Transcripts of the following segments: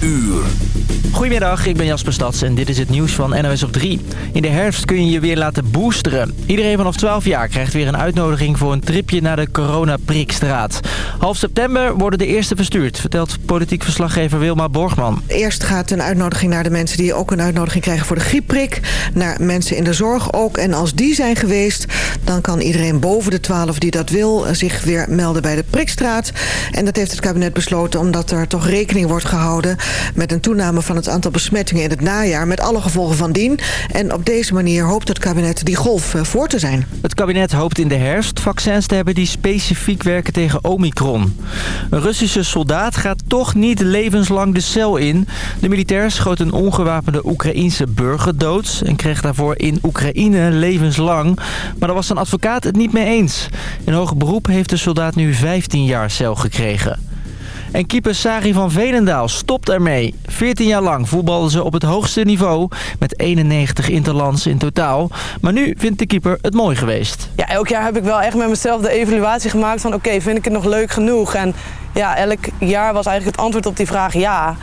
uur. Goedemiddag, ik ben Jasper Stads en dit is het nieuws van NOS op 3. In de herfst kun je je weer laten boosteren. Iedereen vanaf 12 jaar krijgt weer een uitnodiging voor een tripje naar de coronaprikstraat. Half september worden de eerste verstuurd, vertelt politiek verslaggever Wilma Borgman. Eerst gaat een uitnodiging naar de mensen die ook een uitnodiging krijgen voor de griepprik. Naar mensen in de zorg ook. En als die zijn geweest, dan kan iedereen boven de 12 die dat wil zich weer melden bij de prikstraat. En dat heeft het kabinet besloten omdat er toch rekening wordt gehouden met een toename van het aantal besmettingen in het najaar... met alle gevolgen van dien. En op deze manier hoopt het kabinet die golf eh, voor te zijn. Het kabinet hoopt in de herfst vaccins te hebben die specifiek werken tegen Omicron. Een Russische soldaat gaat toch niet levenslang de cel in. De militair schoot een ongewapende Oekraïense burger dood... en kreeg daarvoor in Oekraïne levenslang. Maar daar was zijn advocaat het niet mee eens. In hoger beroep heeft de soldaat nu 15 jaar cel gekregen. En keeper Sari van Veenendaal stopt ermee. 14 jaar lang voetbalden ze op het hoogste niveau. Met 91 interlands in totaal. Maar nu vindt de keeper het mooi geweest. Ja, elk jaar heb ik wel echt met mezelf de evaluatie gemaakt van... oké, vind ik het nog leuk genoeg? En ja, elk jaar was eigenlijk het antwoord op die vraag ja.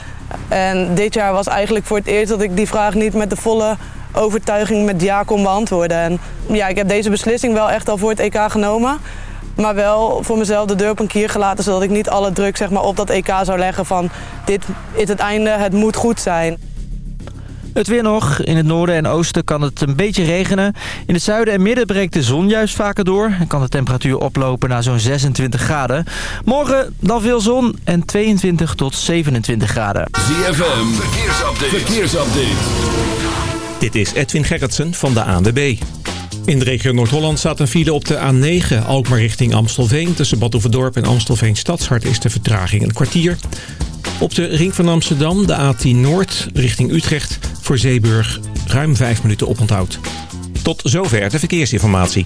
En dit jaar was eigenlijk voor het eerst dat ik die vraag niet met de volle overtuiging met ja kon beantwoorden. En ja, ik heb deze beslissing wel echt al voor het EK genomen. Maar wel voor mezelf de deur op een kier gelaten... zodat ik niet alle druk zeg maar, op dat EK zou leggen van... dit is het einde, het moet goed zijn. Het weer nog. In het noorden en oosten kan het een beetje regenen. In het zuiden en midden breekt de zon juist vaker door. En kan de temperatuur oplopen naar zo'n 26 graden. Morgen dan veel zon en 22 tot 27 graden. ZFM, verkeersupdate. verkeersupdate. Dit is Edwin Gerritsen van de ANWB. In de regio Noord-Holland staat een file op de A9, Alkmaar richting Amstelveen. Tussen Badhoevedorp en Amstelveen Stadshart is de vertraging een kwartier. Op de ring van Amsterdam, de A10 Noord, richting Utrecht... voor Zeeburg ruim 5 minuten oponthoud. Tot zover de verkeersinformatie.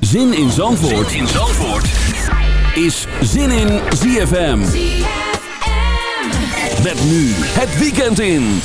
Zin in Zandvoort, zin in Zandvoort. is Zin in ZFM. Met nu het weekend in.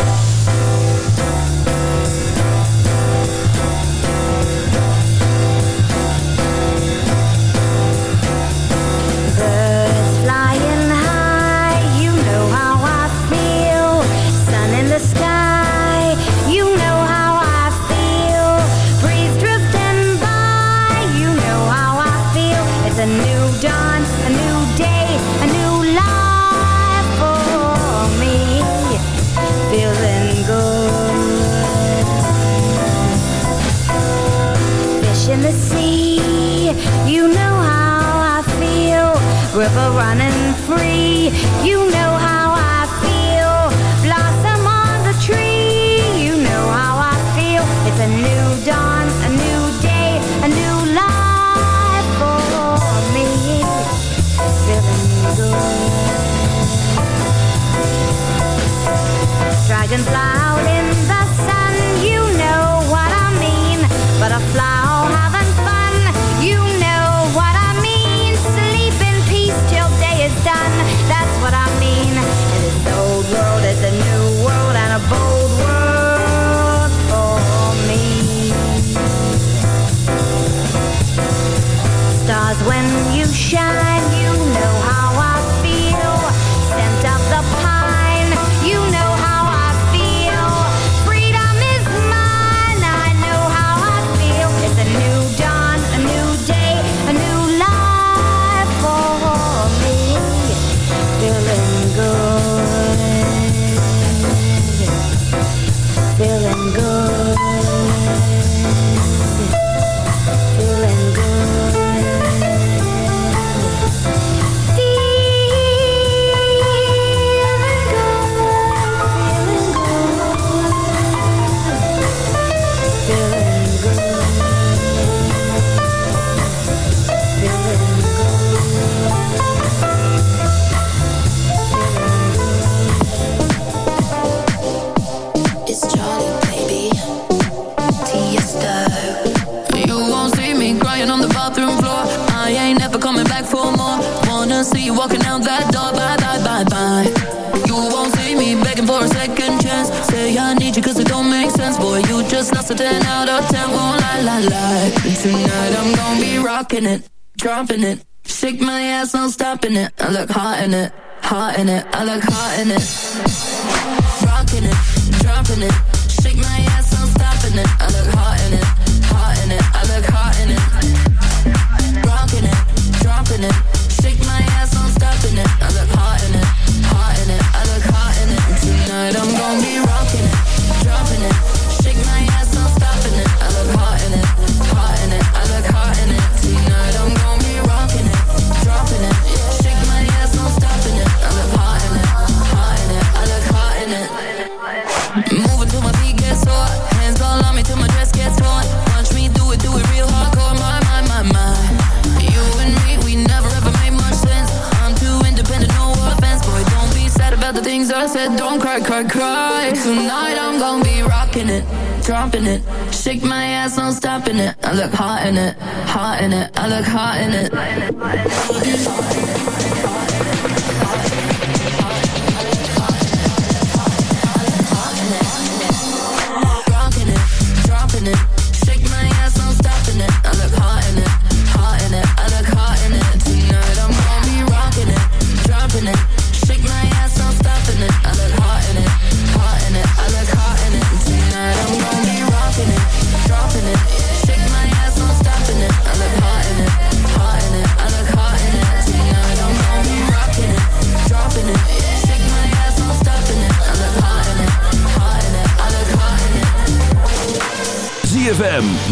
River running free, you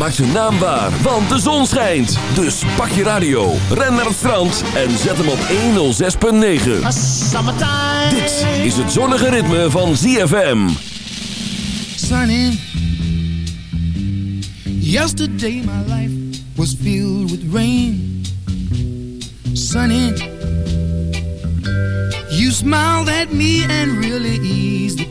Maak zijn naam waar, want de zon schijnt. Dus pak je radio, ren naar het strand en zet hem op 106.9. Dit is het zonnige ritme van ZFM. Sunny. Yesterday my life was filled with rain. Sunny. You smiled at me and really eased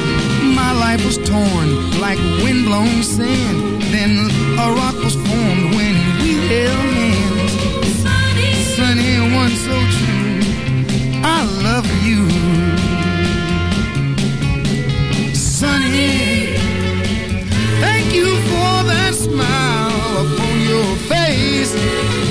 my life was torn like windblown sand. Then a rock was formed when we held hands. Sunny, sunny one so true. I love you. Sunny, thank you for that smile upon your face.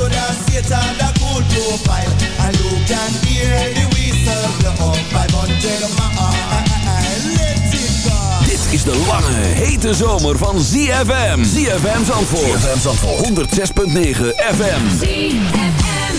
so that Satan the cool profile. And you can hear the whistle blow. 500 miles, let it go. Dit is de lange, hete zomer van ZFM. ZFM Zandvoort. ZFM Zandvoort. 106.9 FM.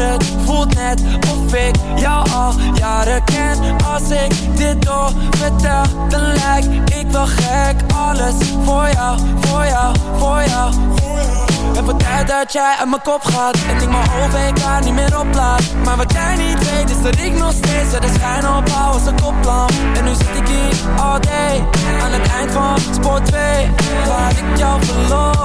Het voelt net of ik jou al jaren ken. Als ik dit door vertel dan lijk ik wel gek. Alles voor jou, voor jou, voor jou. Het wordt tijd dat jij uit mijn kop gaat. En ik mijn OVK niet meer oplaat. Maar wat jij niet weet is dat ik nog steeds De schijn opbouw als een koplamp En nu zit ik hier all day Aan het eind van sport 2 Waar ik jou het oog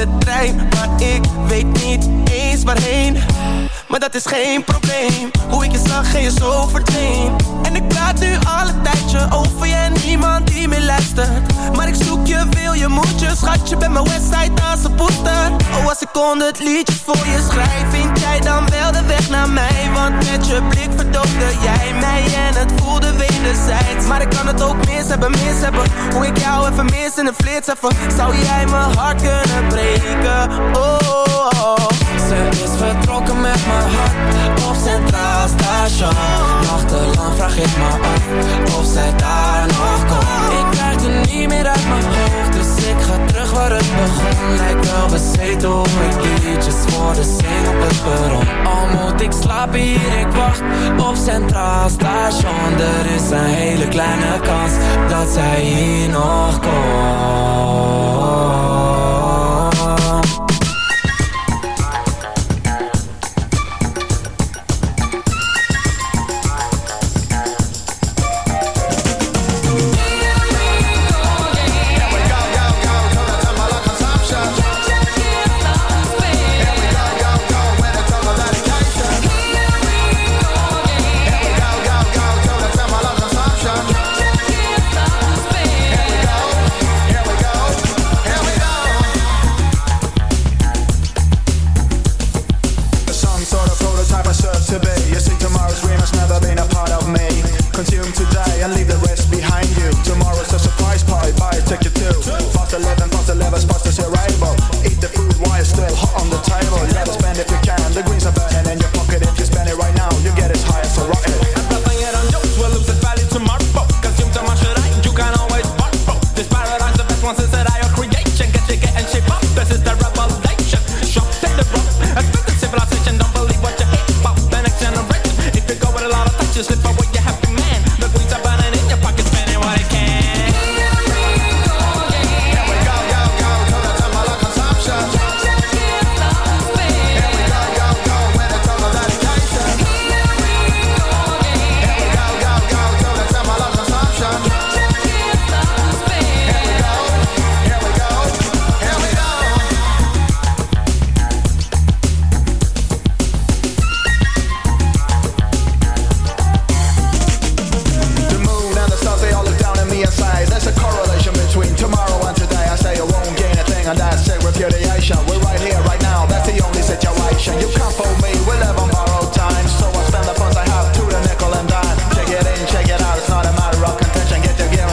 de trein, maar ik weet niet eens waarheen. Maar dat is geen probleem. Hoe ik je zag en je zo verdween. En praat nu al een tijdje over je en niemand die meer luistert Maar ik zoek je, wil je, moet je Schatje, bij mijn website aan zijn poester Oh, als ik honderd liedjes voor je schrijf Vind jij dan wel de weg naar mij? Want met je blik verdoofde jij mij En het voelde wederzijds Maar ik kan het ook mis hebben, mis hebben Hoe ik jou even mis in een flits even Zou jij mijn hart kunnen breken? Oh, oh, oh. Ze is Centraal Station Nachtenlang vraag ik me af Of zij daar nog komt. Ik krijg het niet meer uit mijn hoofd Dus ik ga terug waar het begon. Lijkt wel bezeten hoe ik liedjes voor de zin op het perron. Al moet ik slapen hier, ik wacht Op Centraal Station Er is een hele kleine kans Dat zij hier nog komt.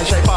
Shape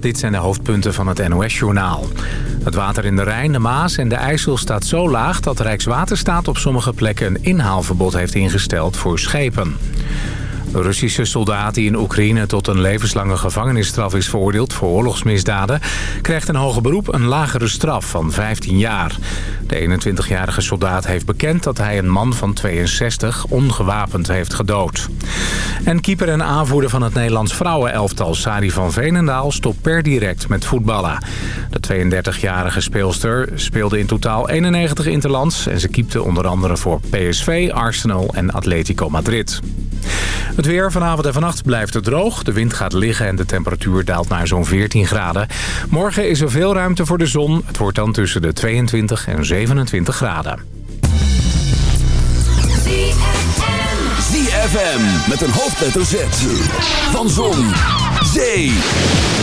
Dit zijn de hoofdpunten van het NOS-journaal. Het water in de Rijn, de Maas en de IJssel staat zo laag... dat Rijkswaterstaat op sommige plekken een inhaalverbod heeft ingesteld voor schepen. Een Russische soldaat die in Oekraïne tot een levenslange gevangenisstraf is veroordeeld voor oorlogsmisdaden, krijgt een hoger beroep een lagere straf van 15 jaar. De 21-jarige soldaat heeft bekend dat hij een man van 62 ongewapend heeft gedood. En keeper en aanvoerder van het Nederlands vrouwenelftal Sari van Veenendaal stopt per direct met voetballen. De 32-jarige speelster speelde in totaal 91 interlands en ze keepte onder andere voor PSV, Arsenal en Atletico Madrid. Het weer vanavond en vannacht blijft het droog. De wind gaat liggen en de temperatuur daalt naar zo'n 14 graden. Morgen is er veel ruimte voor de zon. Het wordt dan tussen de 22 en 27 graden. ZFM met een hoofdletter Z. Van Zon, Zee,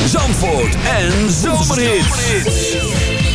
Zandvoort en Zomerhits.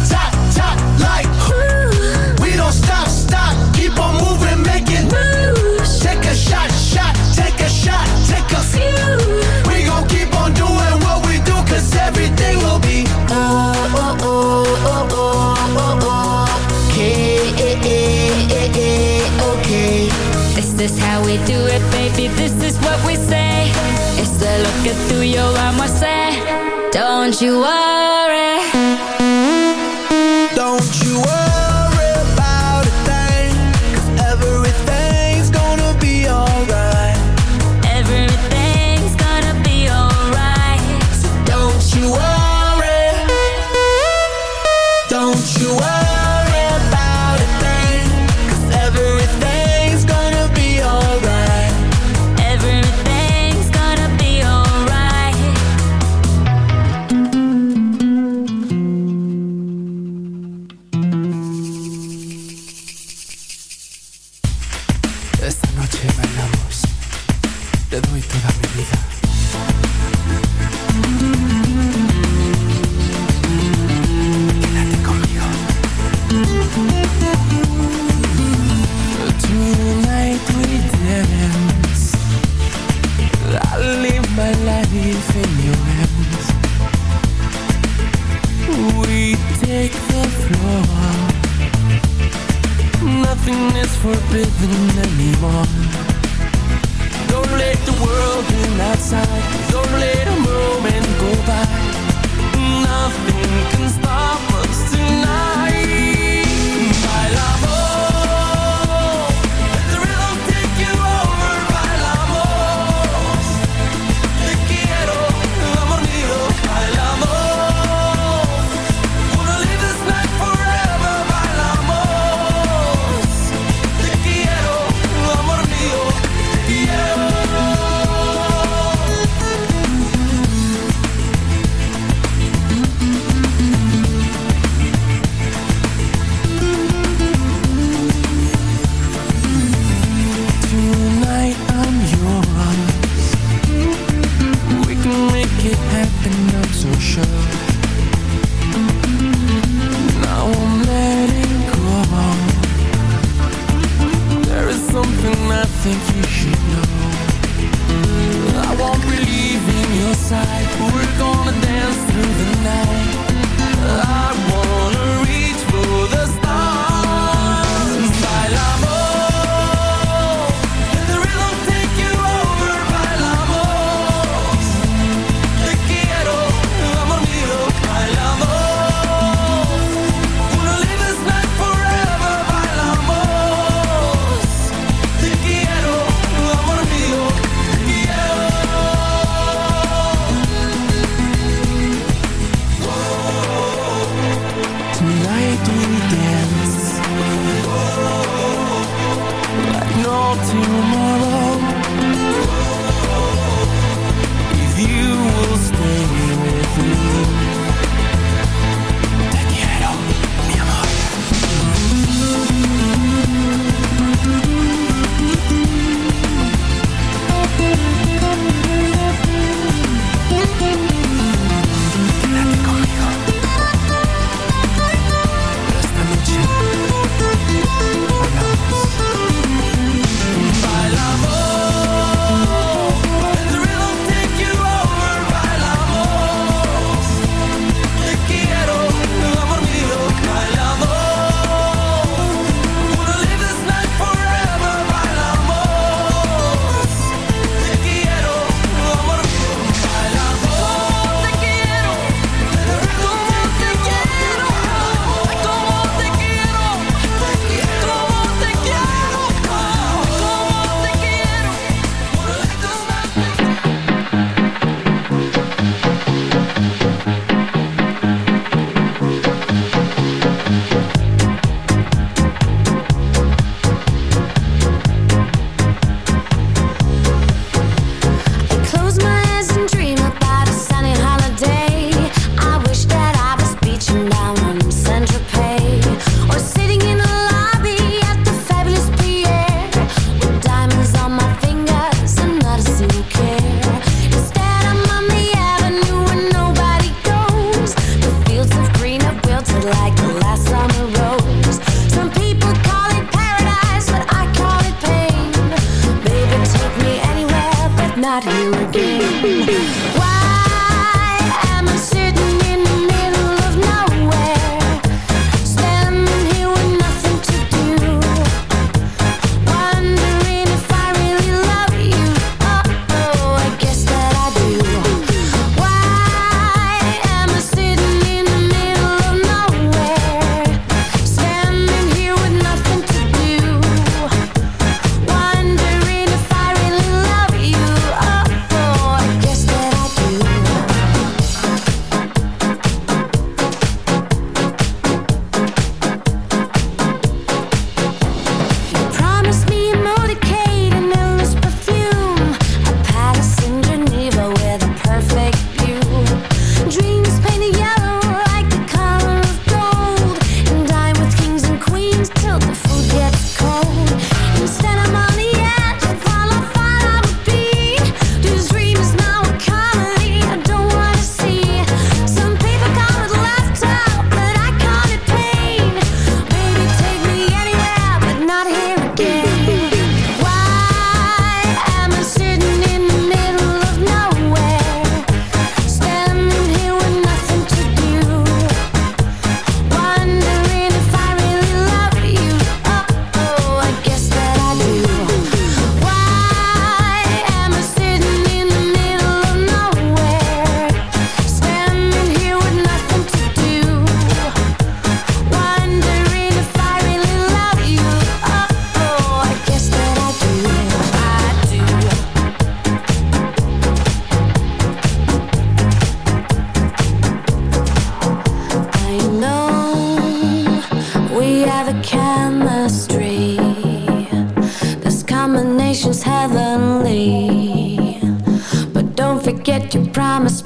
you worry.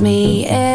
Me everything,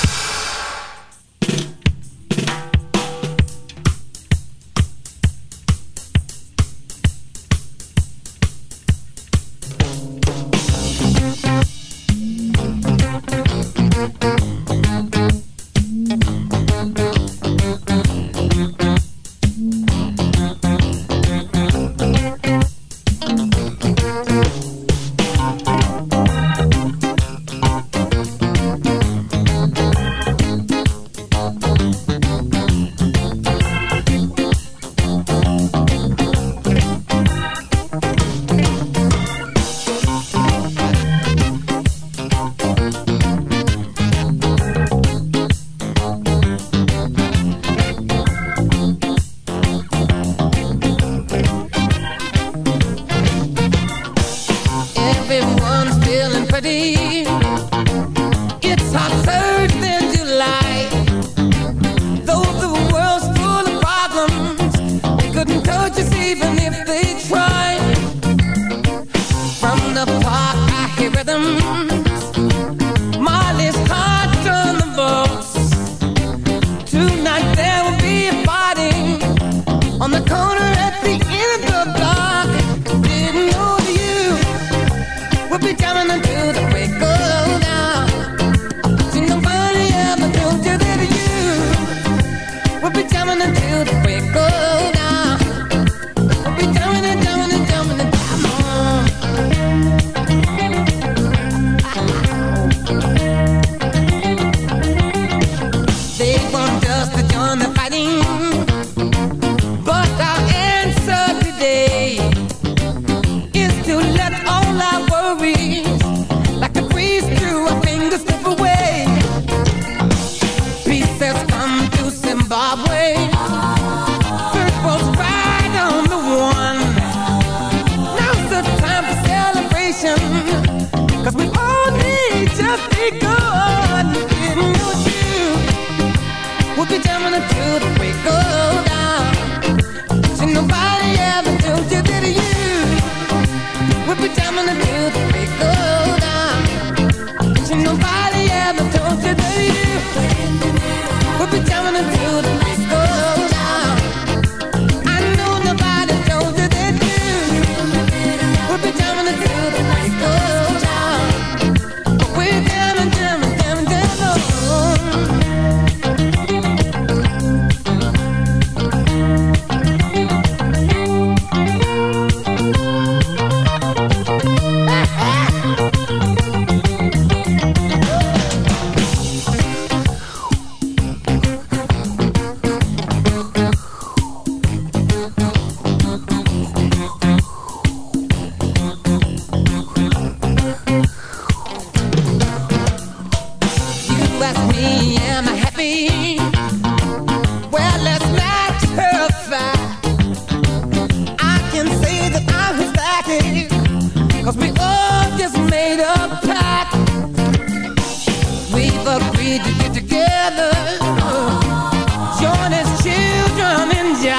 When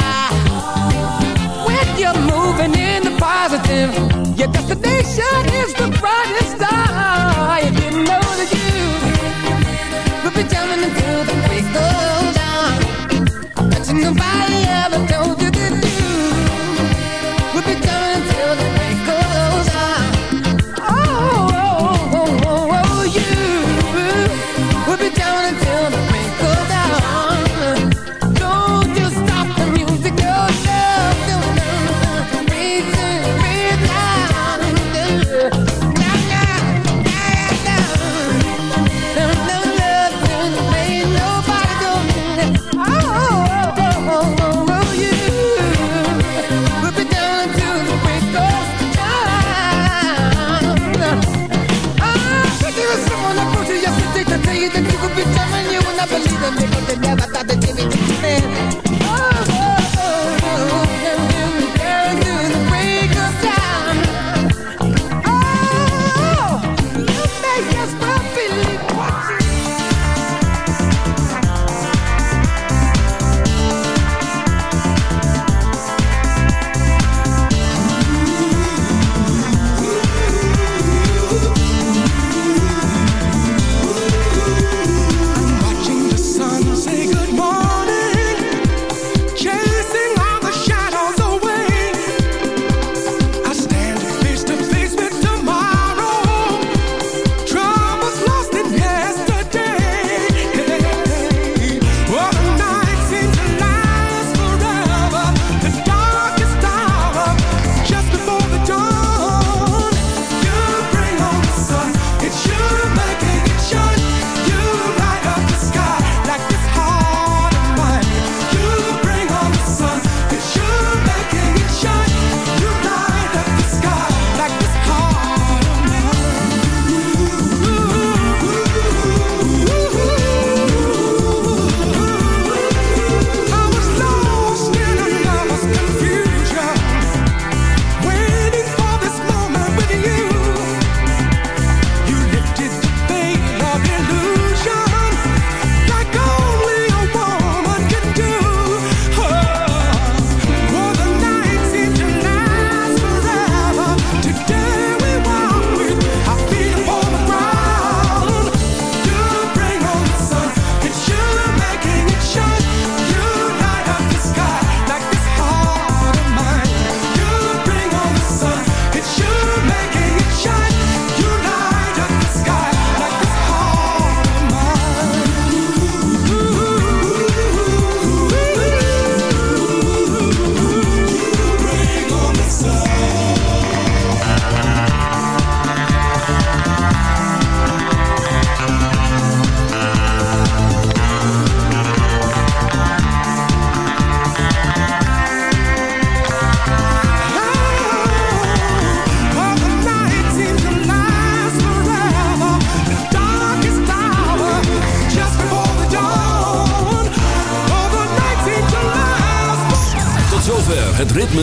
you're moving in the positive, your destination is the